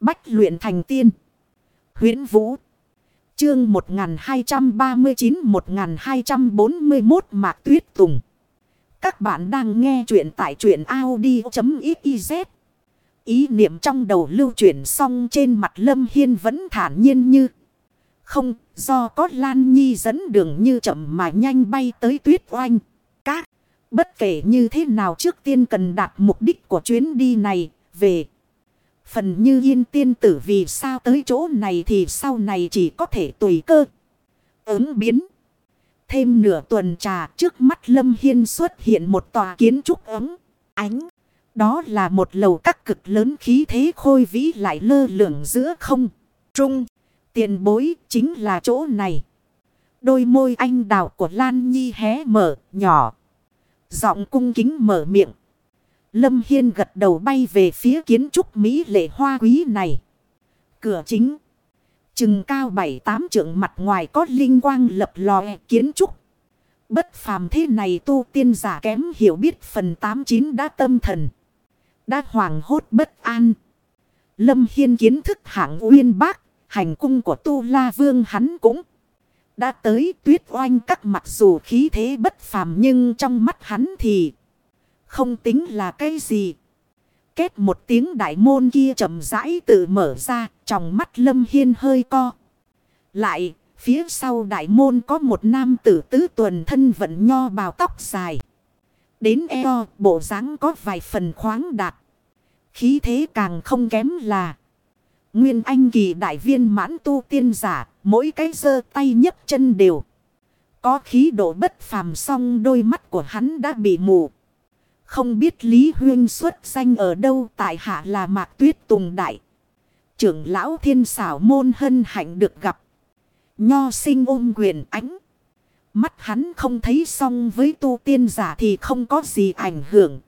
Bách luyện thành tiên. huyễn Vũ. Chương 1239-1241 Mạc Tuyết Tùng. Các bạn đang nghe truyện tại truyện Audi.xyz. Ý niệm trong đầu lưu chuyển xong trên mặt Lâm Hiên vẫn thản nhiên như. Không, do có Lan Nhi dẫn đường như chậm mà nhanh bay tới tuyết oanh. Các, bất kể như thế nào trước tiên cần đạt mục đích của chuyến đi này, về. Phần như yên tiên tử vì sao tới chỗ này thì sau này chỉ có thể tùy cơ. Ứng biến. Thêm nửa tuần trà trước mắt Lâm Hiên xuất hiện một tòa kiến trúc ấm. Ánh. Đó là một lầu các cực lớn khí thế khôi vĩ lại lơ lửng giữa không. Trung. Tiền bối chính là chỗ này. Đôi môi anh đào của Lan Nhi hé mở, nhỏ. Giọng cung kính mở miệng. Lâm Hiên gật đầu bay về phía kiến trúc Mỹ lệ hoa quý này. Cửa chính. Chừng cao bảy tám trượng mặt ngoài có linh quang lập lòe kiến trúc. Bất phàm thế này tu tiên giả kém hiểu biết phần 89 đã tâm thần. Đã hoàng hốt bất an. Lâm Hiên kiến thức hạng uyên bác. Hành cung của Tu La Vương hắn cũng đã tới tuyết oanh các mặc dù khí thế bất phàm nhưng trong mắt hắn thì không tính là cái gì. Kết một tiếng đại môn kia chậm rãi tự mở ra, trong mắt Lâm Hiên hơi co. Lại, phía sau đại môn có một nam tử tứ tuần thân vận nho bào tóc dài. Đến eo, bộ dáng có vài phần khoáng đạt. Khí thế càng không kém là. Nguyên anh kỳ đại viên mãn tu tiên giả, mỗi cái giơ tay nhấc chân đều. Có khí độ bất phàm song đôi mắt của hắn đã bị mù. Không biết Lý Huyên xuất danh ở đâu, tại hạ là Mạc Tuyết Tùng Đại. Trưởng lão thiên xảo môn hân hạnh được gặp. Nho sinh ôm quyền ánh. Mắt hắn không thấy xong với tu tiên giả thì không có gì ảnh hưởng.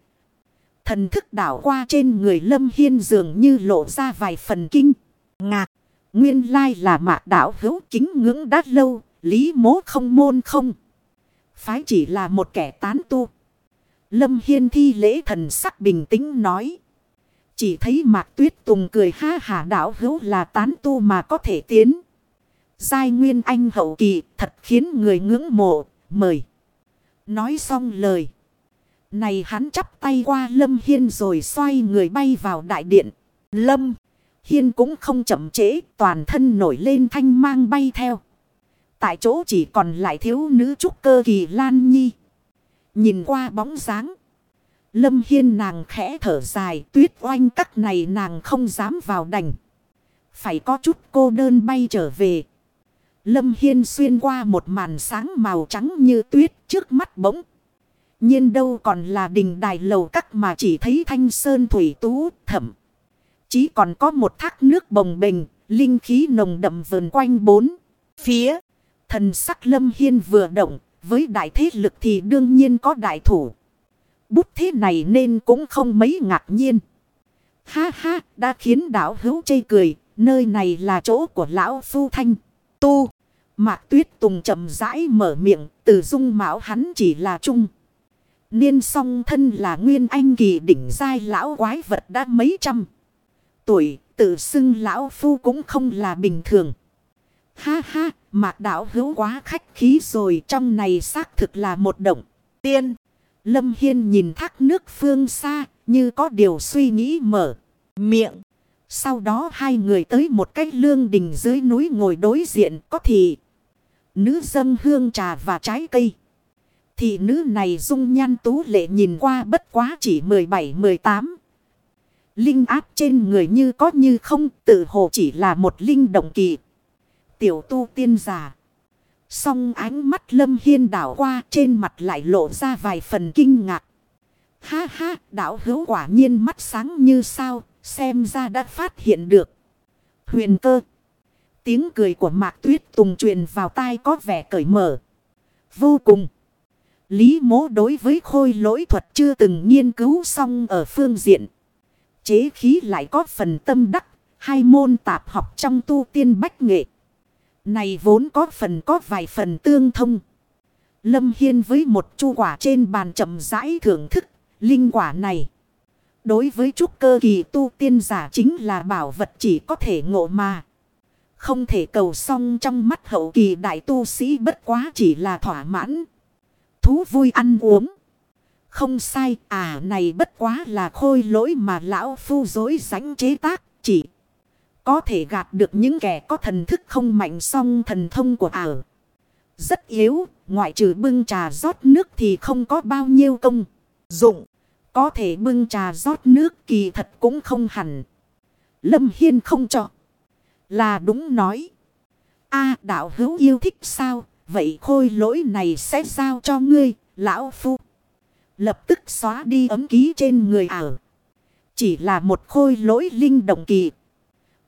Thần thức đảo qua trên người Lâm Hiên dường như lộ ra vài phần kinh. Ngạc. Nguyên lai là mạc đảo hữu kính ngưỡng đát lâu. Lý mố không môn không. Phái chỉ là một kẻ tán tu. Lâm Hiên thi lễ thần sắc bình tĩnh nói. Chỉ thấy Mạc Tuyết Tùng cười ha hà đảo hữu là tán tu mà có thể tiến. Giai Nguyên Anh hậu kỳ thật khiến người ngưỡng mộ, mời. Nói xong lời. Này hắn chắp tay qua Lâm Hiên rồi xoay người bay vào đại điện. Lâm Hiên cũng không chậm trễ, toàn thân nổi lên thanh mang bay theo. Tại chỗ chỉ còn lại thiếu nữ trúc cơ kỳ Lan Nhi. Nhìn qua bóng dáng. Lâm Hiên nàng khẽ thở dài tuyết oanh các này nàng không dám vào đành. Phải có chút cô đơn bay trở về. Lâm Hiên xuyên qua một màn sáng màu trắng như tuyết trước mắt bỗng. nhiên đâu còn là đình đài lầu các mà chỉ thấy thanh sơn thủy tú thẩm. Chỉ còn có một thác nước bồng bềnh, linh khí nồng đậm vờn quanh bốn. Phía, thần sắc Lâm Hiên vừa động, với đại thế lực thì đương nhiên có đại thủ. Bút thế này nên cũng không mấy ngạc nhiên. Ha ha, đã khiến đảo hữu chây cười, nơi này là chỗ của lão phu thanh. Tu, mạc tuyết tùng chậm rãi mở miệng, từ dung mạo hắn chỉ là trung. Niên song thân là nguyên anh kỳ đỉnh giai lão quái vật đã mấy trăm. Tuổi, tự xưng lão phu cũng không là bình thường. Ha ha, mạc đảo hữu quá khách khí rồi trong này xác thực là một động. Tiên, Lâm Hiên nhìn thác nước phương xa như có điều suy nghĩ mở miệng. Sau đó hai người tới một cái lương đình dưới núi ngồi đối diện có thị. Nữ dâng hương trà và trái cây. Thị nữ này dung nhan tú lệ nhìn qua bất quá chỉ 17-18. Linh áp trên người như có như không tự hồ chỉ là một linh động kỳ tiểu tu tiên giả. Song ánh mắt lâm hiên đảo qua trên mặt lại lộ ra vài phần kinh ngạc. Ha ha, đảo hữu quả nhiên mắt sáng như sao, xem ra đã phát hiện được. Huyền cơ. Tiếng cười của mạc tuyết tùng truyền vào tai có vẻ cởi mở. Vô cùng. Lý mố đối với khôi lỗi thuật chưa từng nghiên cứu xong ở phương diện. Chế khí lại có phần tâm đắc, hai môn tạp học trong tu tiên bách nghệ. Này vốn có phần có vài phần tương thông. Lâm Hiên với một chu quả trên bàn chậm rãi thưởng thức, linh quả này. Đối với trúc cơ kỳ tu tiên giả chính là bảo vật chỉ có thể ngộ mà. Không thể cầu xong trong mắt hậu kỳ đại tu sĩ bất quá chỉ là thỏa mãn. Thú vui ăn uống. Không sai à này bất quá là khôi lỗi mà lão phu dối ránh chế tác chỉ. Có thể gạt được những kẻ có thần thức không mạnh song thần thông của ảo. Rất yếu, ngoại trừ bưng trà rót nước thì không có bao nhiêu công. Dụng, có thể bưng trà rót nước kỳ thật cũng không hẳn. Lâm Hiên không cho. Là đúng nói. a đạo hữu yêu thích sao, vậy khôi lỗi này sẽ giao cho ngươi, lão phu. Lập tức xóa đi ấm ký trên người ảo. Chỉ là một khôi lỗi linh động kỳ.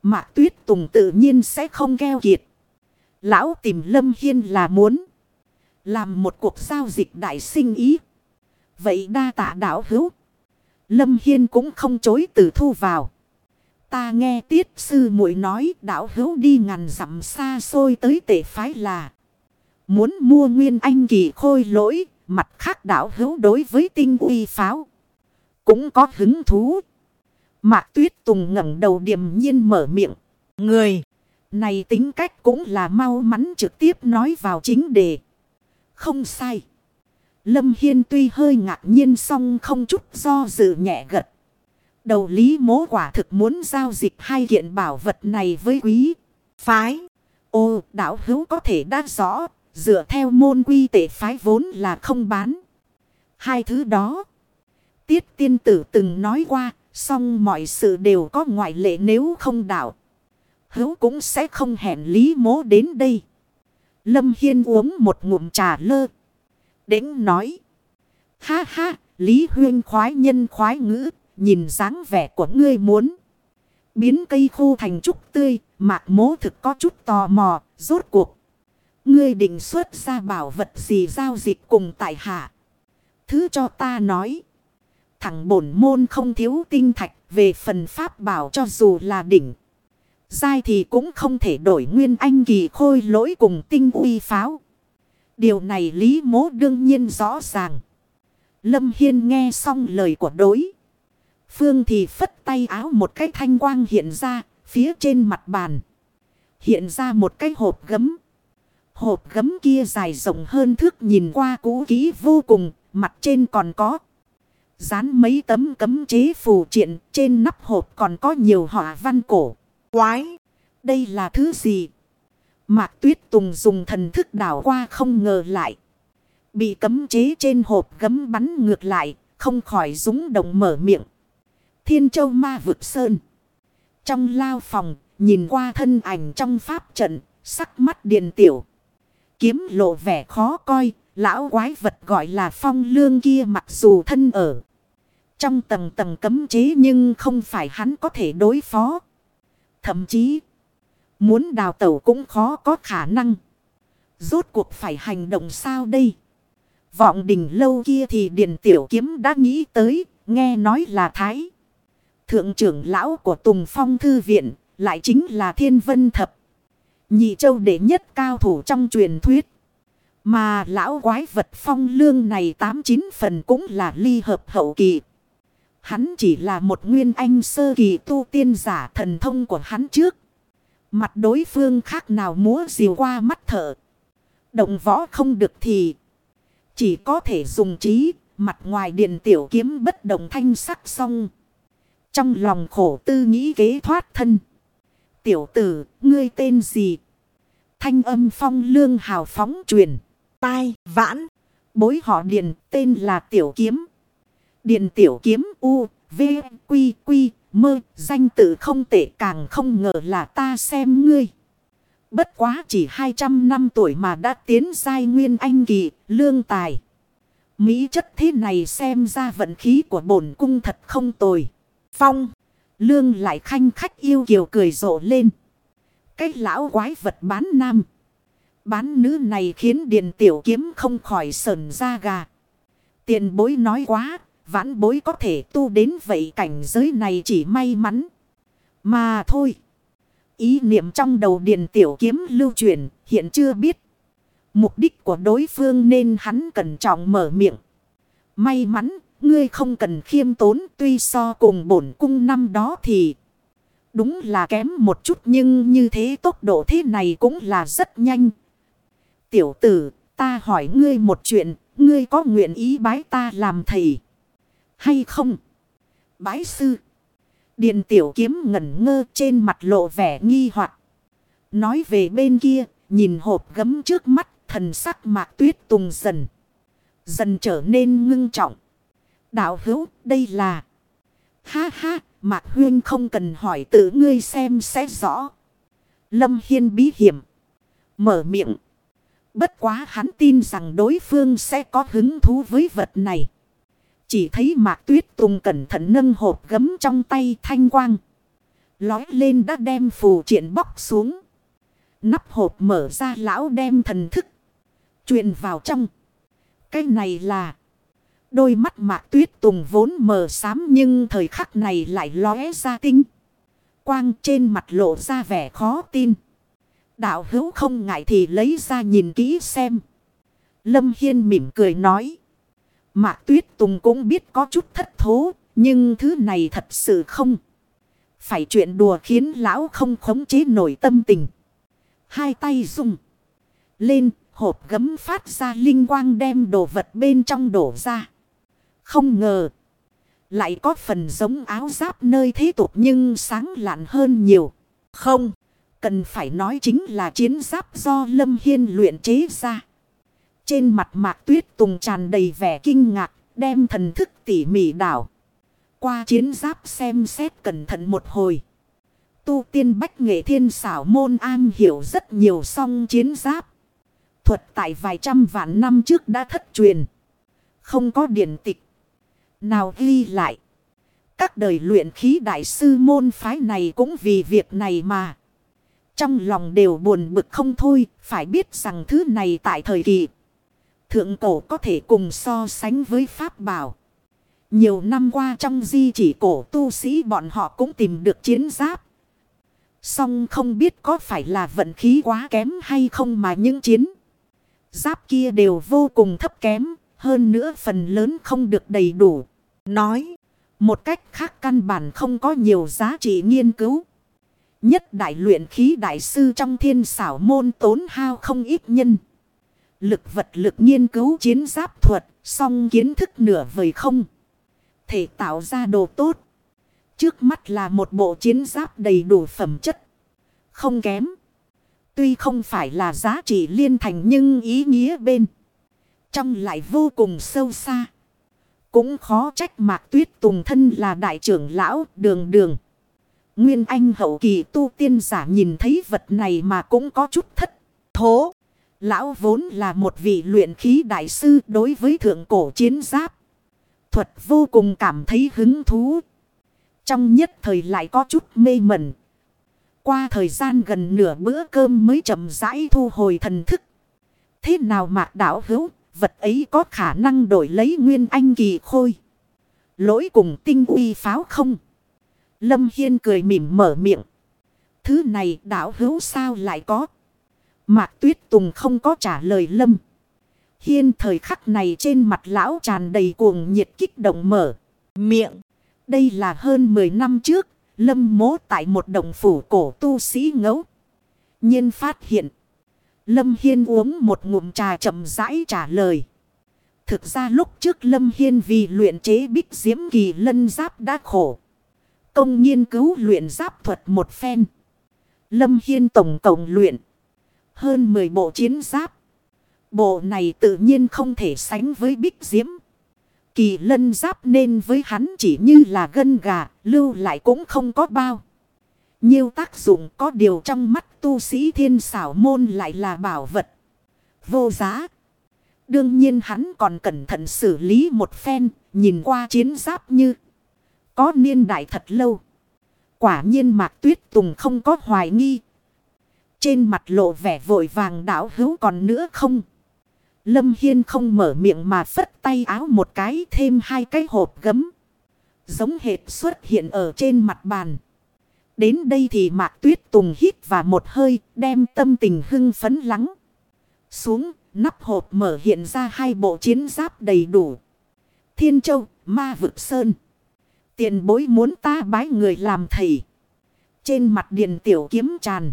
Mạc tuyết tùng tự nhiên sẽ không keo kiệt. Lão tìm Lâm Hiên là muốn. Làm một cuộc giao dịch đại sinh ý. Vậy đa tạ đạo hữu. Lâm Hiên cũng không chối từ thu vào. Ta nghe tiết sư muội nói đạo hữu đi ngàn dặm xa xôi tới tể phái là. Muốn mua nguyên anh kỳ khôi lỗi. Mặt khác đạo hữu đối với tinh uy pháo. Cũng có hứng thú. Mạc Tuyết Tùng ngẩng đầu điềm nhiên mở miệng. Người này tính cách cũng là mau mắn trực tiếp nói vào chính đề. Không sai. Lâm Hiên tuy hơi ngạc nhiên song không chút do dự nhẹ gật. Đầu lý mố quả thực muốn giao dịch hai kiện bảo vật này với quý. Phái. Ô đạo hữu có thể đã rõ. Dựa theo môn quy tệ phái vốn là không bán. Hai thứ đó. Tiết tiên tử từng nói qua. Xong mọi sự đều có ngoại lệ nếu không đảo Hữu cũng sẽ không hẹn Lý mố đến đây. Lâm Hiên uống một ngụm trà lơ. Đĩnh nói. Ha ha, Lý Huyên khoái nhân khoái ngữ. Nhìn dáng vẻ của ngươi muốn. Biến cây khô thành trúc tươi. Mạc mố thực có chút tò mò. Rốt cuộc. Ngươi định xuất ra bảo vật gì giao dịch cùng tại hạ. Thứ cho ta nói. Thằng bổn môn không thiếu tinh thạch về phần pháp bảo cho dù là đỉnh. Giai thì cũng không thể đổi nguyên anh kỳ khôi lỗi cùng tinh uy pháo. Điều này Lý mố đương nhiên rõ ràng. Lâm Hiên nghe xong lời của đối. Phương thì phất tay áo một cái thanh quang hiện ra phía trên mặt bàn. Hiện ra một cái hộp gấm. Hộp gấm kia dài rộng hơn thước nhìn qua cũ kỹ vô cùng, mặt trên còn có. Dán mấy tấm cấm chế phù triện, trên nắp hộp còn có nhiều họa văn cổ. Quái! Đây là thứ gì? Mạc Tuyết Tùng dùng thần thức đảo qua không ngờ lại. Bị cấm chế trên hộp gấm bắn ngược lại, không khỏi rúng động mở miệng. Thiên châu ma vực sơn. Trong lao phòng, nhìn qua thân ảnh trong pháp trận, sắc mắt điền tiểu. Kiếm lộ vẻ khó coi, lão quái vật gọi là phong lương kia mặc dù thân ở. Trong tầng tầng cấm chế nhưng không phải hắn có thể đối phó. Thậm chí, muốn đào tẩu cũng khó có khả năng. Rốt cuộc phải hành động sao đây? Vọng đỉnh lâu kia thì Điền Tiểu Kiếm đã nghĩ tới, nghe nói là Thái. Thượng trưởng lão của Tùng Phong Thư Viện, lại chính là Thiên Vân Thập. Nhị châu đệ nhất cao thủ trong truyền thuyết. Mà lão quái vật phong lương này tám chín phần cũng là ly hợp hậu kỳ. Hắn chỉ là một nguyên anh sơ kỳ tu tiên giả thần thông của hắn trước. Mặt đối phương khác nào múa diều qua mắt thở. Động võ không được thì. Chỉ có thể dùng trí. Mặt ngoài điện tiểu kiếm bất động thanh sắc xong. Trong lòng khổ tư nghĩ kế thoát thân. Tiểu tử, ngươi tên gì? Thanh âm phong lương hào phóng truyền. Tai, vãn. Bối họ điền tên là tiểu kiếm. Điền tiểu kiếm U, V, Quy, Quy, Mơ, danh tự không tệ càng không ngờ là ta xem ngươi. Bất quá chỉ 200 năm tuổi mà đã tiến giai nguyên anh kỳ, lương tài. Mỹ chất thế này xem ra vận khí của bổn cung thật không tồi. Phong, lương lại khanh khách yêu kiều cười rộ lên. Cái lão quái vật bán nam. Bán nữ này khiến Điền Tiểu Kiếm không khỏi sờn ra gà. Tiền bối nói quá, vãn bối có thể tu đến vậy cảnh giới này chỉ may mắn. Mà thôi. Ý niệm trong đầu Điền Tiểu Kiếm lưu truyền hiện chưa biết. Mục đích của đối phương nên hắn cẩn trọng mở miệng. May mắn, ngươi không cần khiêm tốn tuy so cùng bổn cung năm đó thì đúng là kém một chút nhưng như thế tốc độ thế này cũng là rất nhanh. Tiểu tử, ta hỏi ngươi một chuyện, ngươi có nguyện ý bái ta làm thầy hay không? Bái sư. Điện tiểu kiếm ngẩn ngơ trên mặt lộ vẻ nghi hoặc Nói về bên kia, nhìn hộp gấm trước mắt, thần sắc mạc tuyết tùng dần. Dần trở nên ngưng trọng. Đạo hữu, đây là... Ha ha, mạc huyên không cần hỏi tự ngươi xem sẽ rõ. Lâm Hiên bí hiểm. Mở miệng. Bất quá hắn tin rằng đối phương sẽ có hứng thú với vật này. Chỉ thấy mạc tuyết tùng cẩn thận nâng hộp gấm trong tay thanh quang. Lói lên đã đem phù triện bóc xuống. Nắp hộp mở ra lão đem thần thức. truyền vào trong. Cái này là. Đôi mắt mạc tuyết tùng vốn mờ xám nhưng thời khắc này lại lóe ra tinh. Quang trên mặt lộ ra vẻ khó tin. Đạo hữu không ngại thì lấy ra nhìn kỹ xem. Lâm Hiên mỉm cười nói. Mạc Tuyết Tùng cũng biết có chút thất thố. Nhưng thứ này thật sự không. Phải chuyện đùa khiến lão không khống chế nổi tâm tình. Hai tay dùng. Lên, hộp gấm phát ra linh quang đem đồ vật bên trong đổ ra. Không ngờ. Lại có phần giống áo giáp nơi thế tục nhưng sáng lạn hơn nhiều. Không. Cần phải nói chính là chiến giáp do Lâm Hiên luyện chế ra. Trên mặt mạc tuyết tùng tràn đầy vẻ kinh ngạc, đem thần thức tỉ mỉ đảo. Qua chiến giáp xem xét cẩn thận một hồi. Tu tiên bách nghệ thiên xảo môn an hiểu rất nhiều song chiến giáp. Thuật tại vài trăm vạn năm trước đã thất truyền. Không có điển tịch. Nào ghi lại. Các đời luyện khí đại sư môn phái này cũng vì việc này mà. Trong lòng đều buồn bực không thôi. Phải biết rằng thứ này tại thời kỳ. Thượng cổ có thể cùng so sánh với pháp bảo. Nhiều năm qua trong di chỉ cổ tu sĩ bọn họ cũng tìm được chiến giáp. Song không biết có phải là vận khí quá kém hay không mà những chiến giáp kia đều vô cùng thấp kém. Hơn nữa phần lớn không được đầy đủ. Nói, một cách khác căn bản không có nhiều giá trị nghiên cứu. Nhất đại luyện khí đại sư trong thiên xảo môn tốn hao không ít nhân lực vật lực nghiên cứu chiến giáp thuật, song kiến thức nửa vời không. Thể tạo ra đồ tốt. Trước mắt là một bộ chiến giáp đầy đủ phẩm chất. Không kém. Tuy không phải là giá trị liên thành nhưng ý nghĩa bên. Trong lại vô cùng sâu xa. Cũng khó trách mạc tuyết tùng thân là đại trưởng lão đường đường. Nguyên Anh hậu kỳ tu tiên giả nhìn thấy vật này mà cũng có chút thất thố. Lão vốn là một vị luyện khí đại sư đối với thượng cổ chiến giáp. Thuật vô cùng cảm thấy hứng thú. Trong nhất thời lại có chút mê mẩn. Qua thời gian gần nửa bữa cơm mới chậm rãi thu hồi thần thức. Thế nào mạc đảo hữu, vật ấy có khả năng đổi lấy nguyên anh kỳ khôi. Lỗi cùng tinh uy pháo không? Lâm Hiên cười mỉm mở miệng. Thứ này đảo hữu sao lại có? Mạc Tuyết Tùng không có trả lời Lâm. Hiên thời khắc này trên mặt lão tràn đầy cuồng nhiệt kích động mở. Miệng. Đây là hơn 10 năm trước. Lâm mố tại một đồng phủ cổ tu sĩ ngấu. nhiên phát hiện. Lâm Hiên uống một ngụm trà chậm rãi trả lời. Thực ra lúc trước Lâm Hiên vì luyện chế bích diễm kỳ lân giáp đã khổ. Công nghiên cứu luyện giáp thuật một phen. Lâm Hiên tổng cộng luyện hơn 10 bộ chiến giáp. Bộ này tự nhiên không thể sánh với bích diễm. Kỳ lân giáp nên với hắn chỉ như là gân gà, lưu lại cũng không có bao. Nhiều tác dụng có điều trong mắt tu sĩ thiên xảo môn lại là bảo vật. Vô giá. Đương nhiên hắn còn cẩn thận xử lý một phen, nhìn qua chiến giáp như có niên đại thật lâu. Quả nhiên Mạc Tuyết Tùng không có hoài nghi, trên mặt lộ vẻ vội vàng đảo hữu còn nữa không? Lâm Hiên không mở miệng mà phất tay áo một cái thêm hai cái hộp gấm. Giống hệt xuất hiện ở trên mặt bàn. Đến đây thì Mạc Tuyết Tùng hít và một hơi đem tâm tình hưng phấn lắng. Xuống nắp hộp mở hiện ra hai bộ chiến giáp đầy đủ. Thiên Châu, Ma Vực Sơn. Tiền bối muốn ta bái người làm thầy. Trên mặt Điền tiểu kiếm tràn.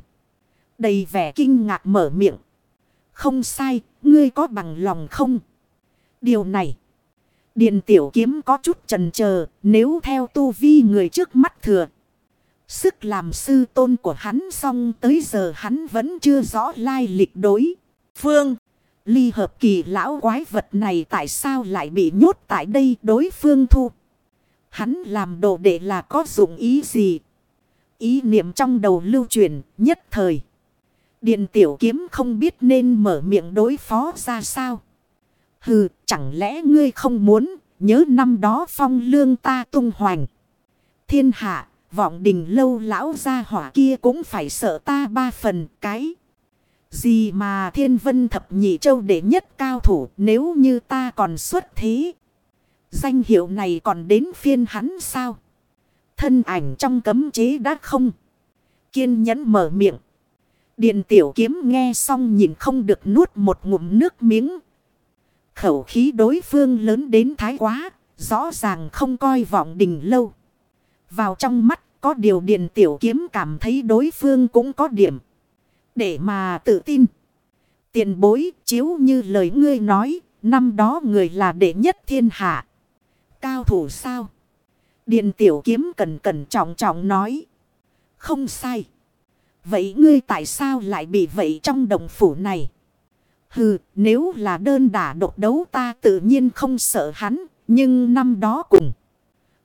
Đầy vẻ kinh ngạc mở miệng. Không sai, ngươi có bằng lòng không? Điều này. Điền tiểu kiếm có chút trần chờ nếu theo tu vi người trước mắt thừa. Sức làm sư tôn của hắn xong tới giờ hắn vẫn chưa rõ lai lịch đối. Phương, ly hợp kỳ lão quái vật này tại sao lại bị nhốt tại đây đối phương thu. Hắn làm đồ đệ là có dụng ý gì? Ý niệm trong đầu lưu truyền nhất thời. Điện tiểu kiếm không biết nên mở miệng đối phó ra sao. Hừ, chẳng lẽ ngươi không muốn, nhớ năm đó phong lương ta tung hoành. Thiên hạ, vọng đình lâu lão gia hỏa kia cũng phải sợ ta ba phần cái. Gì mà thiên vân thập nhị châu đệ nhất cao thủ nếu như ta còn xuất thế. Danh hiệu này còn đến phiên hắn sao? Thân ảnh trong cấm chế đã không. Kiên nhẫn mở miệng. Điện tiểu kiếm nghe xong nhìn không được nuốt một ngụm nước miếng. Khẩu khí đối phương lớn đến thái quá. Rõ ràng không coi vọng đình lâu. Vào trong mắt, có điều điện tiểu kiếm cảm thấy đối phương cũng có điểm. Để mà tự tin. Tiền bối, chiếu như lời ngươi nói. Năm đó người là đệ nhất thiên hạ. Cao thủ sao? Điền tiểu kiếm cẩn cẩn trọng trọng nói. Không sai. Vậy ngươi tại sao lại bị vậy trong đồng phủ này? Hừ, nếu là đơn đả độc đấu ta tự nhiên không sợ hắn, nhưng năm đó cùng.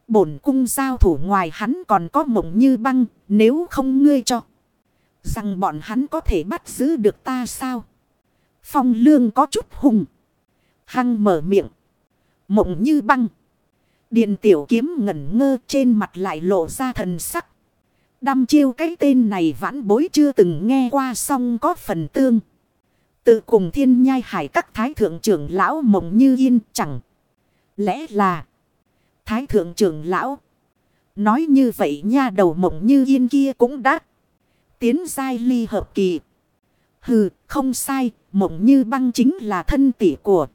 Bổn cung giao thủ ngoài hắn còn có mộng như băng, nếu không ngươi cho. Rằng bọn hắn có thể bắt giữ được ta sao? Phong lương có chút hùng. Hăng mở miệng. Mộng như băng. Điện tiểu kiếm ngẩn ngơ trên mặt lại lộ ra thần sắc. Đăm chiêu cái tên này vãn bối chưa từng nghe qua song có phần tương. Tự cùng thiên nhai hải các thái thượng trưởng lão mộng như yên chẳng. Lẽ là thái thượng trưởng lão. Nói như vậy nha đầu mộng như yên kia cũng đã tiến giai ly hợp kỳ. Hừ, không sai, mộng như băng chính là thân tỷ của.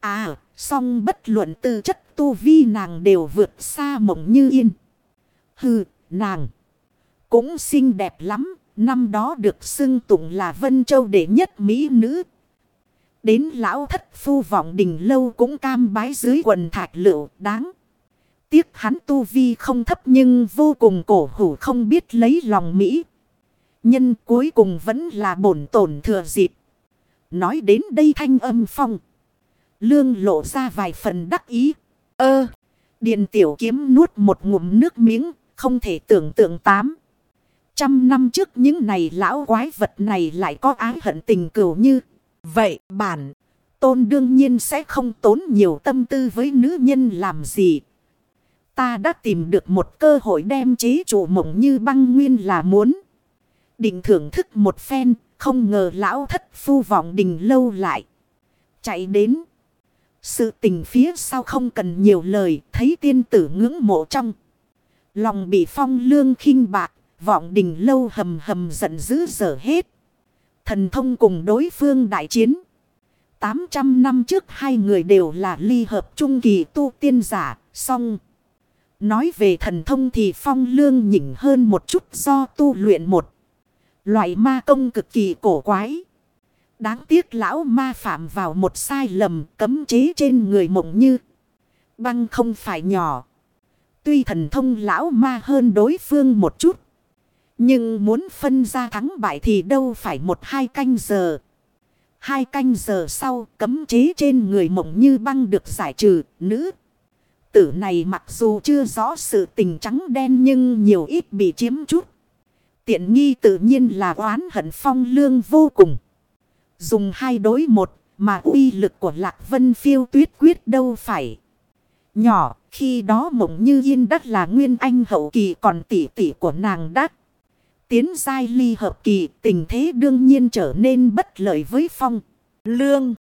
À, song bất luận tư chất tu vi nàng đều vượt xa mộng như yên. Hừ, nàng cũng xinh đẹp lắm, năm đó được xưng tụng là Vân Châu đệ nhất mỹ nữ. Đến lão thất phu vọng đình lâu cũng cam bái dưới quần thạch lựu đáng. Tiếc hắn tu vi không thấp nhưng vô cùng cổ hủ không biết lấy lòng Mỹ. Nhân cuối cùng vẫn là bổn tổn thừa dịp. Nói đến đây thanh âm phong. Lương lộ ra vài phần đắc ý. Ơ, Điền tiểu kiếm nuốt một ngụm nước miếng, không thể tưởng tượng tám. Trăm năm trước những này lão quái vật này lại có ái hận tình cừu như. Vậy bản tôn đương nhiên sẽ không tốn nhiều tâm tư với nữ nhân làm gì. Ta đã tìm được một cơ hội đem chế chủ mộng như băng nguyên là muốn. Định thưởng thức một phen, không ngờ lão thất phu vọng đình lâu lại. Chạy đến. Sự tình phía sau không cần nhiều lời, thấy tiên tử ngưỡng mộ trong. Lòng bị phong lương khinh bạc, vọng đình lâu hầm hầm giận dữ dở hết. Thần thông cùng đối phương đại chiến. 800 năm trước hai người đều là ly hợp trung kỳ tu tiên giả, song. Nói về thần thông thì phong lương nhỉnh hơn một chút do tu luyện một. Loại ma công cực kỳ cổ quái. Đáng tiếc lão ma phạm vào một sai lầm cấm chế trên người mộng như. Băng không phải nhỏ. Tuy thần thông lão ma hơn đối phương một chút. Nhưng muốn phân ra thắng bại thì đâu phải một hai canh giờ. Hai canh giờ sau cấm chế trên người mộng như băng được giải trừ. Nữ tử này mặc dù chưa rõ sự tình trắng đen nhưng nhiều ít bị chiếm chút. Tiện nghi tự nhiên là oán hận phong lương vô cùng. Dùng hai đối một, mà uy lực của lạc vân phiêu tuyết quyết đâu phải. Nhỏ, khi đó mộng như yên đất là nguyên anh hậu kỳ còn tỷ tỷ của nàng đắc. Tiến giai ly hợp kỳ, tình thế đương nhiên trở nên bất lợi với phong. Lương